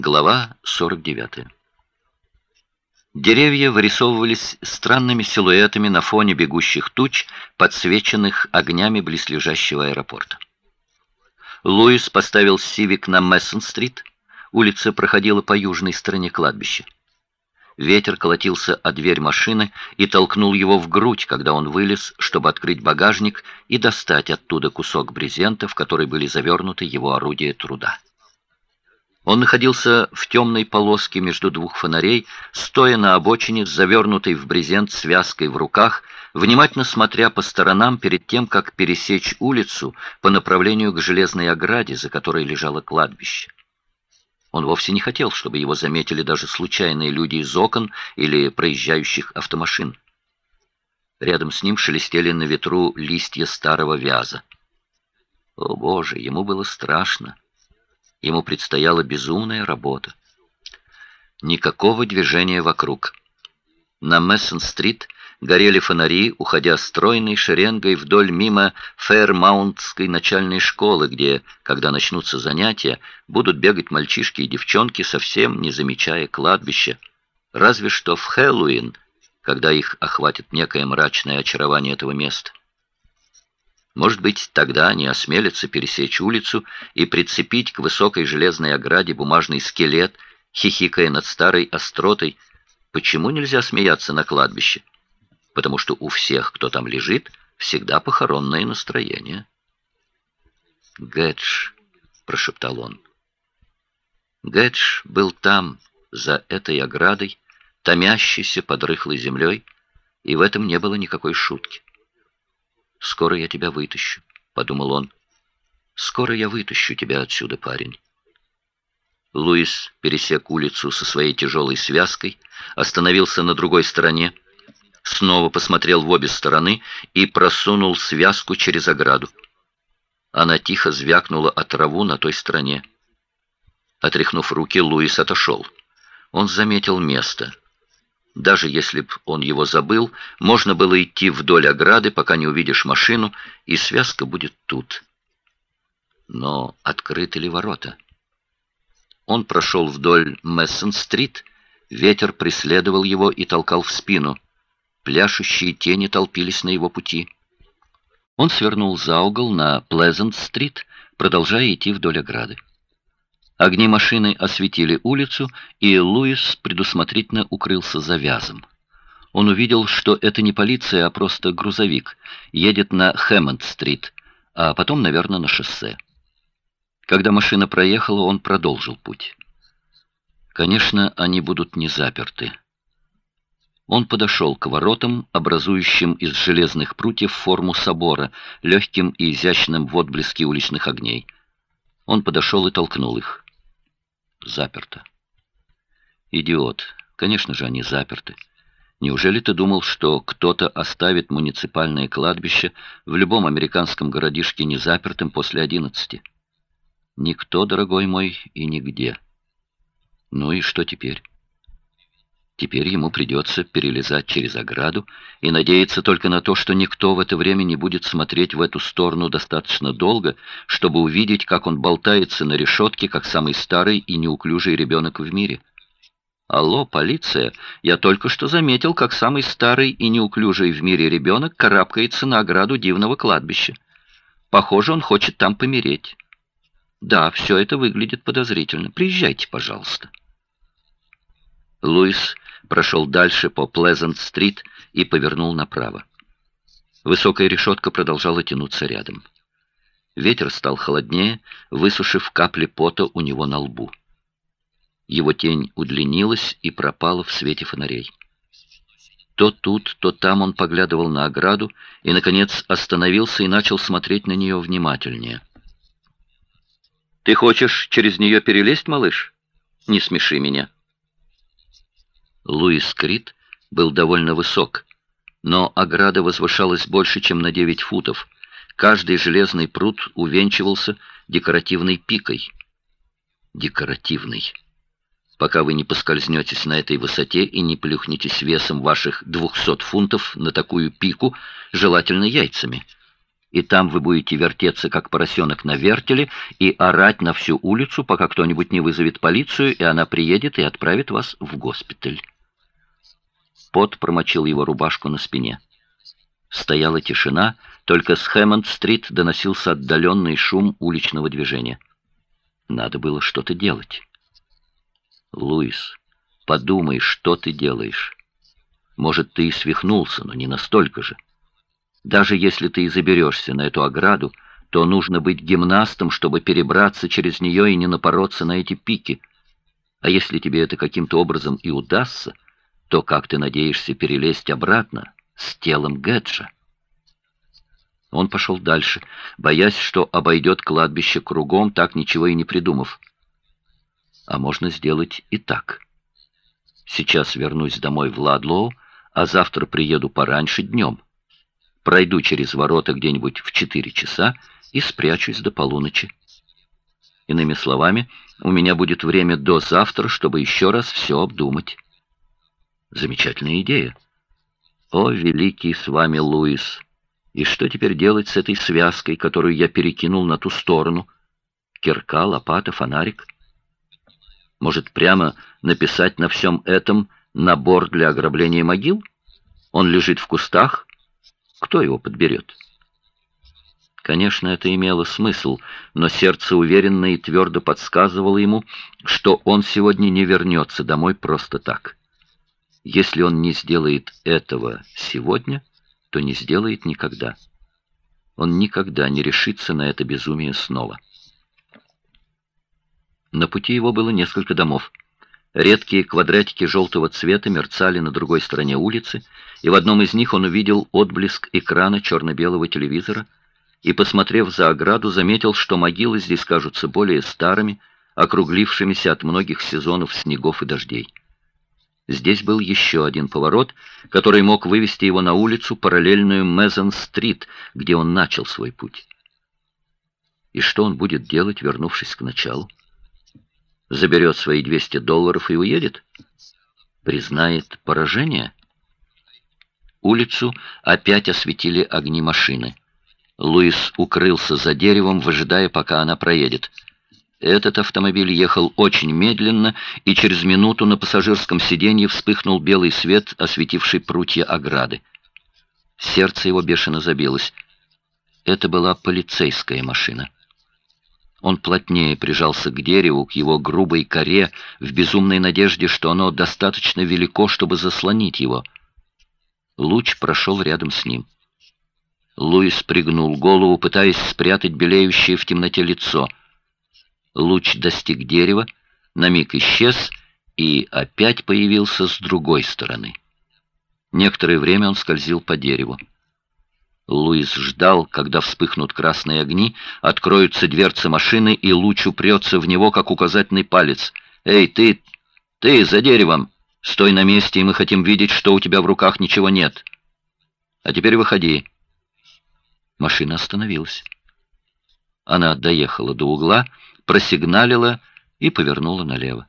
Глава 49. Деревья вырисовывались странными силуэтами на фоне бегущих туч, подсвеченных огнями близлежащего аэропорта. Луис поставил Сивик на Мессон-стрит. Улица проходила по южной стороне кладбища. Ветер колотился о дверь машины и толкнул его в грудь, когда он вылез, чтобы открыть багажник и достать оттуда кусок брезента, в который были завернуты его орудия труда. Он находился в темной полоске между двух фонарей, стоя на обочине завернутой в брезент связкой в руках, внимательно смотря по сторонам перед тем, как пересечь улицу по направлению к железной ограде, за которой лежало кладбище. Он вовсе не хотел, чтобы его заметили даже случайные люди из окон или проезжающих автомашин. Рядом с ним шелестели на ветру листья старого вяза. О, Боже, ему было страшно. Ему предстояла безумная работа. Никакого движения вокруг. На Мессон-стрит горели фонари, уходя стройной шеренгой вдоль мимо Фэрмаунтской начальной школы, где, когда начнутся занятия, будут бегать мальчишки и девчонки, совсем не замечая кладбища. Разве что в Хэллоуин, когда их охватит некое мрачное очарование этого места. Может быть, тогда они осмелятся пересечь улицу и прицепить к высокой железной ограде бумажный скелет, хихикая над старой остротой. Почему нельзя смеяться на кладбище? Потому что у всех, кто там лежит, всегда похоронное настроение. «Гэдж», — прошептал он. Гэдж был там, за этой оградой, томящийся под рыхлой землей, и в этом не было никакой шутки. «Скоро я тебя вытащу», — подумал он. «Скоро я вытащу тебя отсюда, парень». Луис пересек улицу со своей тяжелой связкой, остановился на другой стороне, снова посмотрел в обе стороны и просунул связку через ограду. Она тихо звякнула о траву на той стороне. Отряхнув руки, Луис отошел. Он заметил место — даже если б он его забыл, можно было идти вдоль ограды, пока не увидишь машину, и связка будет тут. Но открыты ли ворота? Он прошел вдоль Мессон-стрит, ветер преследовал его и толкал в спину. Пляшущие тени толпились на его пути. Он свернул за угол на Плезант-стрит, продолжая идти вдоль ограды. Огни машины осветили улицу, и Луис предусмотрительно укрылся за вязом. Он увидел, что это не полиция, а просто грузовик. Едет на Хэммонд-стрит, а потом, наверное, на шоссе. Когда машина проехала, он продолжил путь. Конечно, они будут не заперты. Он подошел к воротам, образующим из железных прутьев форму собора, легким и изящным в отблеске уличных огней. Он подошел и толкнул их заперто. Идиот. Конечно же, они заперты. Неужели ты думал, что кто-то оставит муниципальное кладбище в любом американском городишке незапертым после одиннадцати? Никто, дорогой мой, и нигде. Ну и что теперь? Теперь ему придется перелезать через ограду и надеяться только на то, что никто в это время не будет смотреть в эту сторону достаточно долго, чтобы увидеть, как он болтается на решетке, как самый старый и неуклюжий ребенок в мире. «Алло, полиция! Я только что заметил, как самый старый и неуклюжий в мире ребенок карабкается на ограду дивного кладбища. Похоже, он хочет там помереть. Да, все это выглядит подозрительно. Приезжайте, пожалуйста». Луис прошел дальше по Плезант-стрит и повернул направо. Высокая решетка продолжала тянуться рядом. Ветер стал холоднее, высушив капли пота у него на лбу. Его тень удлинилась и пропала в свете фонарей. То тут, то там он поглядывал на ограду и, наконец, остановился и начал смотреть на нее внимательнее. «Ты хочешь через нее перелезть, малыш? Не смеши меня». Луис Крит был довольно высок, но ограда возвышалась больше, чем на 9 футов. Каждый железный пруд увенчивался декоративной пикой. Декоративный. Пока вы не поскользнетесь на этой высоте и не плюхнетесь весом ваших 200 фунтов на такую пику, желательно яйцами. и там вы будете вертеться, как поросенок на вертеле, и орать на всю улицу, пока кто-нибудь не вызовет полицию, и она приедет и отправит вас в госпиталь. Пот промочил его рубашку на спине. Стояла тишина, только с Хэммонд-стрит доносился отдаленный шум уличного движения. Надо было что-то делать. «Луис, подумай, что ты делаешь. Может, ты и свихнулся, но не настолько же. Даже если ты и заберешься на эту ограду, то нужно быть гимнастом, чтобы перебраться через нее и не напороться на эти пики. А если тебе это каким-то образом и удастся, то как ты надеешься перелезть обратно с телом Гэджа? Он пошел дальше, боясь, что обойдет кладбище кругом, так ничего и не придумав. А можно сделать и так. Сейчас вернусь домой в Ладлоу, а завтра приеду пораньше днем. Пройду через ворота где-нибудь в четыре часа и спрячусь до полуночи. Иными словами, у меня будет время до завтра, чтобы еще раз все обдумать. Замечательная идея. О, великий с вами Луис! И что теперь делать с этой связкой, которую я перекинул на ту сторону? Кирка, лопата, фонарик? Может, прямо написать на всем этом набор для ограбления могил? Он лежит в кустах. Кто его подберет? Конечно, это имело смысл, но сердце уверенно и твердо подсказывало ему, что он сегодня не вернется домой просто так. Если он не сделает этого сегодня, то не сделает никогда. Он никогда не решится на это безумие снова. На пути его было несколько домов. Редкие квадратики желтого цвета мерцали на другой стороне улицы, и в одном из них он увидел отблеск экрана черно-белого телевизора и, посмотрев за ограду, заметил, что могилы здесь кажутся более старыми, округлившимися от многих сезонов снегов и дождей. Здесь был еще один поворот, который мог вывести его на улицу, параллельную Мезон-стрит, где он начал свой путь. И что он будет делать, вернувшись к началу? Заберет свои 200 долларов и уедет? Признает поражение? Улицу опять осветили огни машины. Луис укрылся за деревом, выжидая, пока она проедет. Этот автомобиль ехал очень медленно, и через минуту на пассажирском сиденье вспыхнул белый свет, осветивший прутья ограды. Сердце его бешено забилось. Это была полицейская машина. Он плотнее прижался к дереву, к его грубой коре, в безумной надежде, что оно достаточно велико, чтобы заслонить его. Луч прошел рядом с ним. Луис пригнул голову, пытаясь спрятать белеющее в темноте лицо — Луч достиг дерева, на миг исчез и опять появился с другой стороны. Некоторое время он скользил по дереву. Луис ждал, когда вспыхнут красные огни, откроются дверцы машины, и луч упрется в него, как указательный палец. «Эй, ты! Ты, за деревом! Стой на месте, и мы хотим видеть, что у тебя в руках ничего нет. А теперь выходи!» Машина остановилась. Она доехала до угла, просигналила и повернула налево.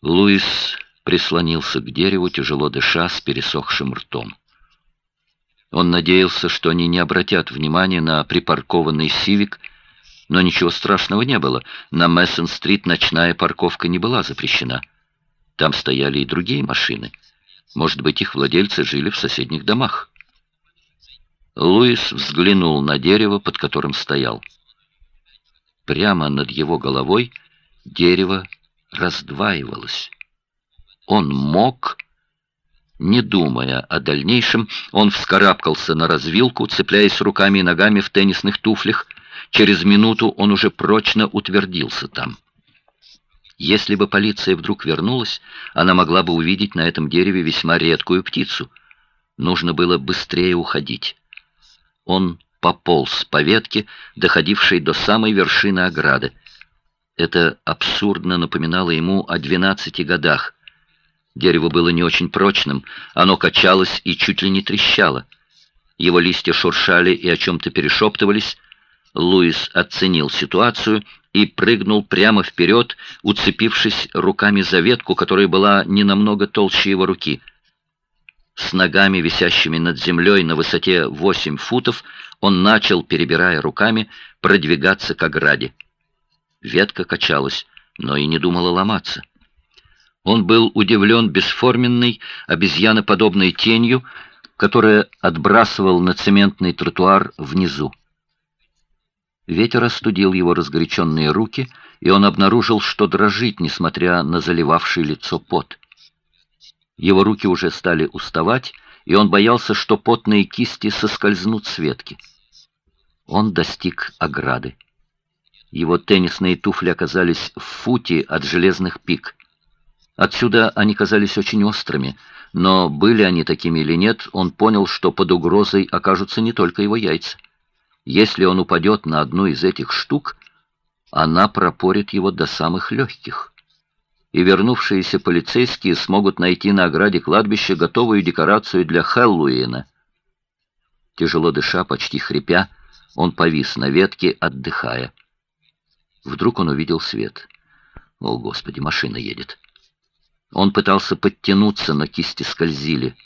Луис прислонился к дереву, тяжело дыша, с пересохшим ртом. Он надеялся, что они не обратят внимания на припаркованный «Сивик», но ничего страшного не было. На Мессон-стрит ночная парковка не была запрещена. Там стояли и другие машины. Может быть, их владельцы жили в соседних домах. Луис взглянул на дерево, под которым стоял. Прямо над его головой дерево раздваивалось. Он мог... Не думая о дальнейшем, он вскарабкался на развилку, цепляясь руками и ногами в теннисных туфлях. Через минуту он уже прочно утвердился там. Если бы полиция вдруг вернулась, она могла бы увидеть на этом дереве весьма редкую птицу. Нужно было быстрее уходить. Он пополз по ветке, доходившей до самой вершины ограды. Это абсурдно напоминало ему о двенадцати годах. Дерево было не очень прочным, оно качалось и чуть ли не трещало. Его листья шуршали и о чем-то перешептывались. Луис оценил ситуацию и прыгнул прямо вперед, уцепившись руками за ветку, которая была не намного толще его руки — С ногами, висящими над землей на высоте 8 футов, он начал, перебирая руками, продвигаться к ограде. Ветка качалась, но и не думала ломаться. Он был удивлен бесформенной, обезьяноподобной тенью, которая отбрасывал на цементный тротуар внизу. Ветер остудил его разгоряченные руки, и он обнаружил, что дрожит, несмотря на заливавший лицо пот. Его руки уже стали уставать, и он боялся, что потные кисти соскользнут с ветки. Он достиг ограды. Его теннисные туфли оказались в футе от железных пик. Отсюда они казались очень острыми, но были они такими или нет, он понял, что под угрозой окажутся не только его яйца. Если он упадет на одну из этих штук, она пропорит его до самых легких и вернувшиеся полицейские смогут найти на ограде кладбища готовую декорацию для Хэллоуина. Тяжело дыша, почти хрипя, он повис на ветке, отдыхая. Вдруг он увидел свет. О, Господи, машина едет. Он пытался подтянуться, но кисти скользили.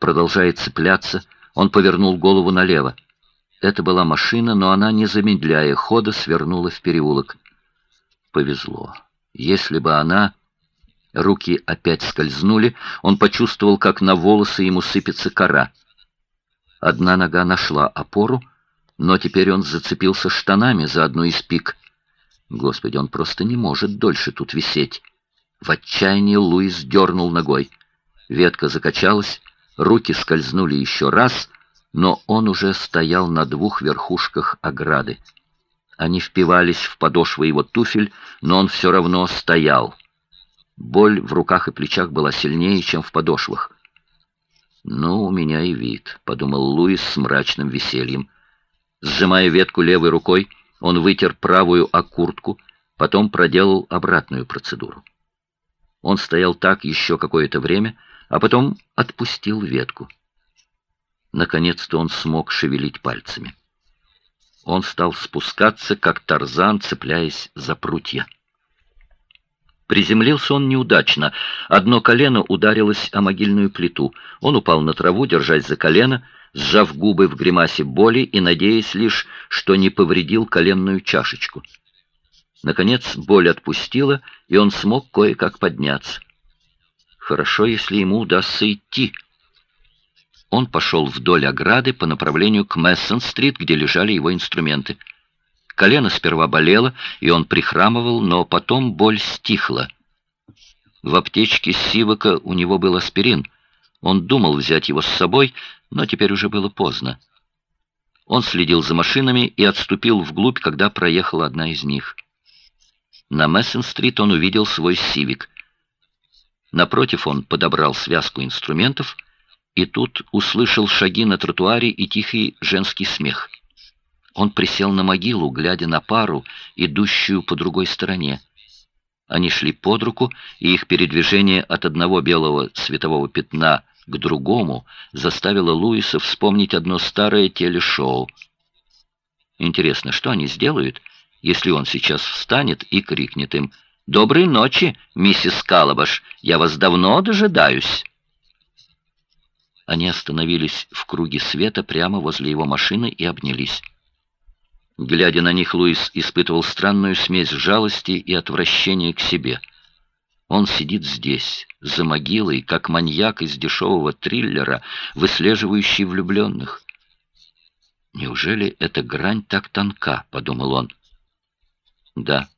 Продолжая цепляться, он повернул голову налево. Это была машина, но она, не замедляя хода, свернула в переулок. Повезло. Если бы она... Руки опять скользнули, он почувствовал, как на волосы ему сыпется кора. Одна нога нашла опору, но теперь он зацепился штанами за одну из пик. Господи, он просто не может дольше тут висеть. В отчаянии Луис дернул ногой. Ветка закачалась, руки скользнули еще раз, но он уже стоял на двух верхушках ограды. Они впивались в подошвы его туфель, но он все равно стоял. Боль в руках и плечах была сильнее, чем в подошвах. «Ну, у меня и вид», — подумал Луис с мрачным весельем. Сжимая ветку левой рукой, он вытер правую о куртку, потом проделал обратную процедуру. Он стоял так еще какое-то время, а потом отпустил ветку. Наконец-то он смог шевелить пальцами. Он стал спускаться, как тарзан, цепляясь за прутья. Приземлился он неудачно. Одно колено ударилось о могильную плиту. Он упал на траву, держась за колено, сжав губы в гримасе боли и надеясь лишь, что не повредил коленную чашечку. Наконец боль отпустила, и он смог кое-как подняться. Хорошо, если ему удастся идти. Он пошел вдоль ограды по направлению к Мессон-стрит, где лежали его инструменты. Колено сперва болело, и он прихрамывал, но потом боль стихла. В аптечке Сивака у него был аспирин. Он думал взять его с собой, но теперь уже было поздно. Он следил за машинами и отступил вглубь, когда проехала одна из них. На Мессен-стрит он увидел свой Сивик. Напротив он подобрал связку инструментов и тут услышал шаги на тротуаре и тихий женский смех. Он присел на могилу, глядя на пару, идущую по другой стороне. Они шли под руку, и их передвижение от одного белого светового пятна к другому заставило Луиса вспомнить одно старое телешоу. Интересно, что они сделают, если он сейчас встанет и крикнет им «Доброй ночи, миссис Калабаш, я вас давно дожидаюсь». Они остановились в круге света прямо возле его машины и обнялись. Глядя на них, Луис испытывал странную смесь жалости и отвращения к себе. Он сидит здесь, за могилой, как маньяк из дешевого триллера, выслеживающий влюбленных. «Неужели эта грань так тонка?» — подумал он. «Да,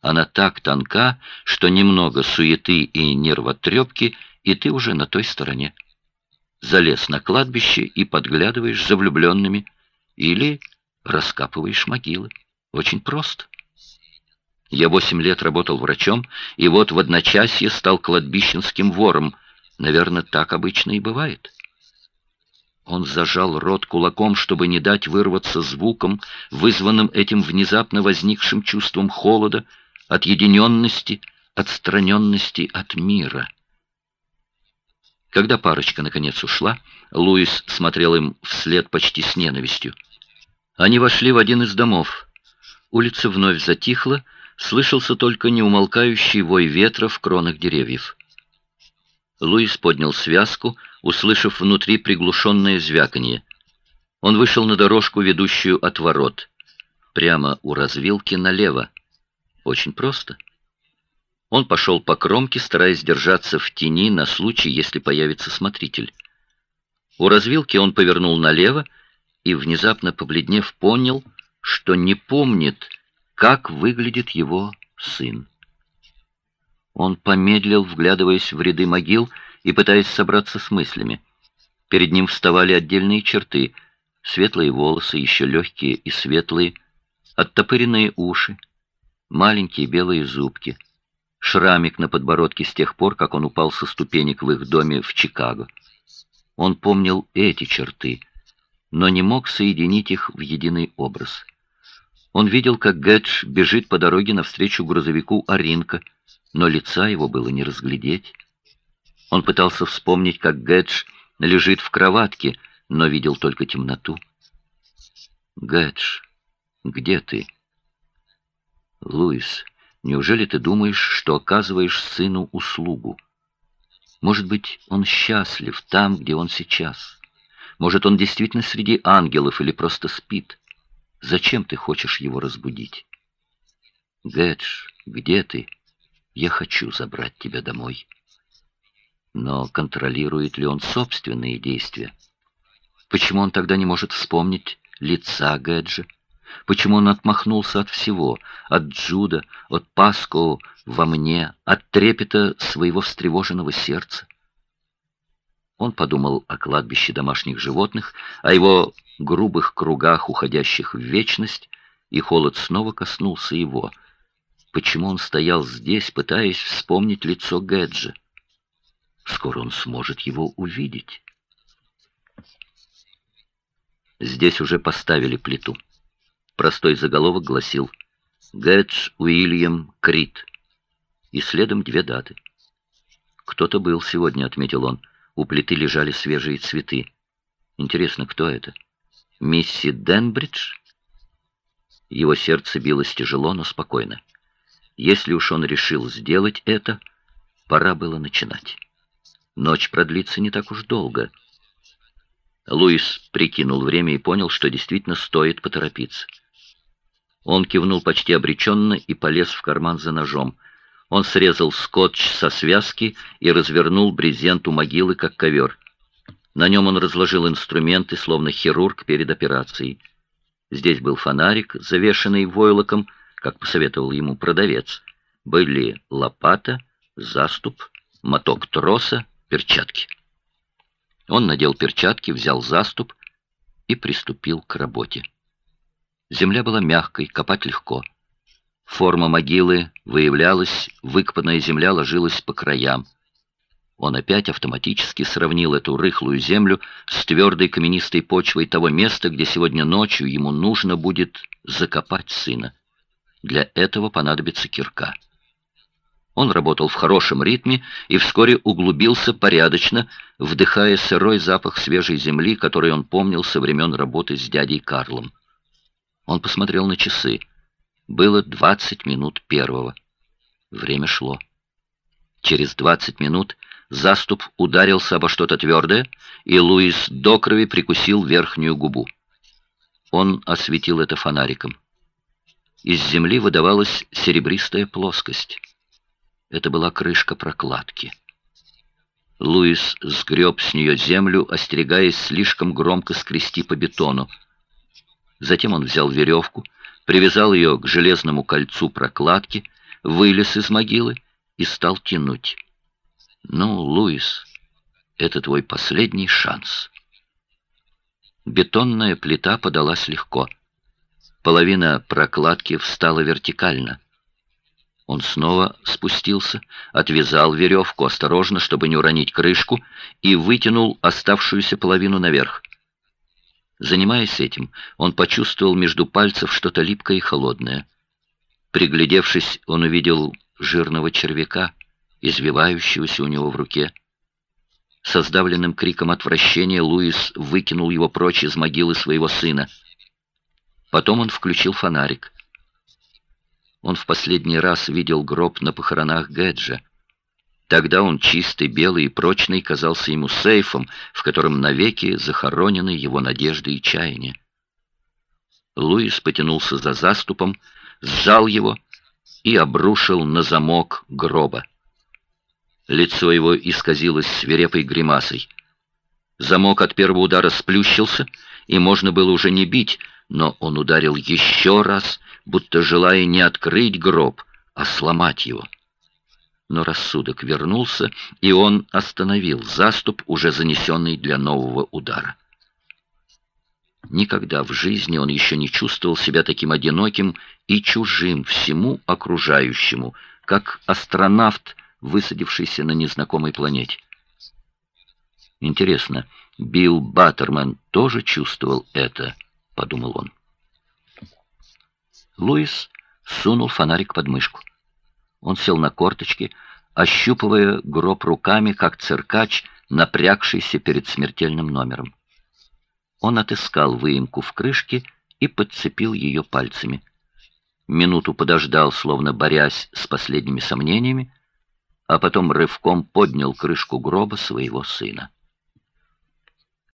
она так тонка, что немного суеты и нервотрепки, и ты уже на той стороне. Залез на кладбище и подглядываешь за влюбленными, или раскапываешь могилы. Очень просто. Я восемь лет работал врачом, и вот в одночасье стал кладбищенским вором. Наверное, так обычно и бывает. Он зажал рот кулаком, чтобы не дать вырваться звуком, вызванным этим внезапно возникшим чувством холода, отъединенности, отстраненности от мира. Когда парочка наконец ушла, Луис смотрел им вслед почти с ненавистью. Они вошли в один из домов. Улица вновь затихла, слышался только неумолкающий вой ветра в кронах деревьев. Луис поднял связку, услышав внутри приглушенное звяканье. Он вышел на дорожку, ведущую от ворот. Прямо у развилки налево. Очень просто. Он пошел по кромке, стараясь держаться в тени на случай, если появится смотритель. У развилки он повернул налево и, внезапно побледнев, понял, что не помнит, как выглядит его сын. Он помедлил, вглядываясь в ряды могил и пытаясь собраться с мыслями. Перед ним вставали отдельные черты, светлые волосы, еще легкие и светлые, оттопыренные уши, маленькие белые зубки, шрамик на подбородке с тех пор, как он упал со ступенек в их доме в Чикаго. Он помнил эти черты, но не мог соединить их в единый образ. Он видел, как Гэдж бежит по дороге навстречу грузовику Аринка, но лица его было не разглядеть. Он пытался вспомнить, как Гэдж лежит в кроватке, но видел только темноту. «Гэдж, где ты?» «Луис, неужели ты думаешь, что оказываешь сыну услугу?» Может быть, он счастлив там, где он сейчас. Может, он действительно среди ангелов или просто спит. Зачем ты хочешь его разбудить? Гэдж, где ты? Я хочу забрать тебя домой. Но контролирует ли он собственные действия? Почему он тогда не может вспомнить лица Гэджа? Почему он отмахнулся от всего, от Джуда, от Паско во мне, от трепета своего встревоженного сердца? Он подумал о кладбище домашних животных, о его грубых кругах, уходящих в вечность, и холод снова коснулся его. Почему он стоял здесь, пытаясь вспомнить лицо Гэджа? Скоро он сможет его увидеть. Здесь уже поставили плиту. Простой заголовок гласил «Гэтс Уильям Крит». И следом две даты. «Кто-то был сегодня», — отметил он. У плиты лежали свежие цветы. Интересно, кто это? Мисси Денбридж? Его сердце билось тяжело, но спокойно. Если уж он решил сделать это, пора было начинать. Ночь продлится не так уж долго. Луис прикинул время и понял, что действительно стоит поторопиться. Он кивнул почти обреченно и полез в карман за ножом. Он срезал скотч со связки и развернул брезент у могилы, как ковер. На нем он разложил инструменты, словно хирург перед операцией. Здесь был фонарик, завешенный войлоком, как посоветовал ему продавец. Были лопата, заступ, моток троса, перчатки. Он надел перчатки, взял заступ и приступил к работе. Земля была мягкой, копать легко. Форма могилы выявлялась, выкопанная земля ложилась по краям. Он опять автоматически сравнил эту рыхлую землю с твердой каменистой почвой того места, где сегодня ночью ему нужно будет закопать сына. Для этого понадобится кирка. Он работал в хорошем ритме и вскоре углубился порядочно, вдыхая сырой запах свежей земли, который он помнил со времен работы с дядей Карлом. Он посмотрел на часы. Было двадцать минут первого. Время шло. Через двадцать минут заступ ударился обо что-то твердое, и Луис до крови прикусил верхнюю губу. Он осветил это фонариком. Из земли выдавалась серебристая плоскость. Это была крышка прокладки. Луис сгреб с нее землю, остерегаясь слишком громко скрести по бетону. Затем он взял веревку, привязал ее к железному кольцу прокладки, вылез из могилы и стал тянуть. «Ну, Луис, это твой последний шанс». Бетонная плита подалась легко. Половина прокладки встала вертикально. Он снова спустился, отвязал веревку осторожно, чтобы не уронить крышку, и вытянул оставшуюся половину наверх. Занимаясь этим, он почувствовал между пальцев что-то липкое и холодное. Приглядевшись, он увидел жирного червяка, извивающегося у него в руке. Со сдавленным криком отвращения Луис выкинул его прочь из могилы своего сына. Потом он включил фонарик. Он в последний раз видел гроб на похоронах Гэджа. Тогда он чистый, белый и прочный казался ему сейфом, в котором навеки захоронены его надежды и чаяния. Луис потянулся за заступом, сжал его и обрушил на замок гроба. Лицо его исказилось свирепой гримасой. Замок от первого удара сплющился, и можно было уже не бить, но он ударил еще раз, будто желая не открыть гроб, а сломать его. Но рассудок вернулся, и он остановил заступ, уже занесенный для нового удара. Никогда в жизни он еще не чувствовал себя таким одиноким и чужим всему окружающему, как астронавт, высадившийся на незнакомой планете. Интересно, Билл Баттерман тоже чувствовал это, подумал он. Луис сунул фонарик под мышку. Он сел на корточки, ощупывая гроб руками, как циркач, напрягшийся перед смертельным номером. Он отыскал выемку в крышке и подцепил ее пальцами. Минуту подождал, словно борясь с последними сомнениями, а потом рывком поднял крышку гроба своего сына.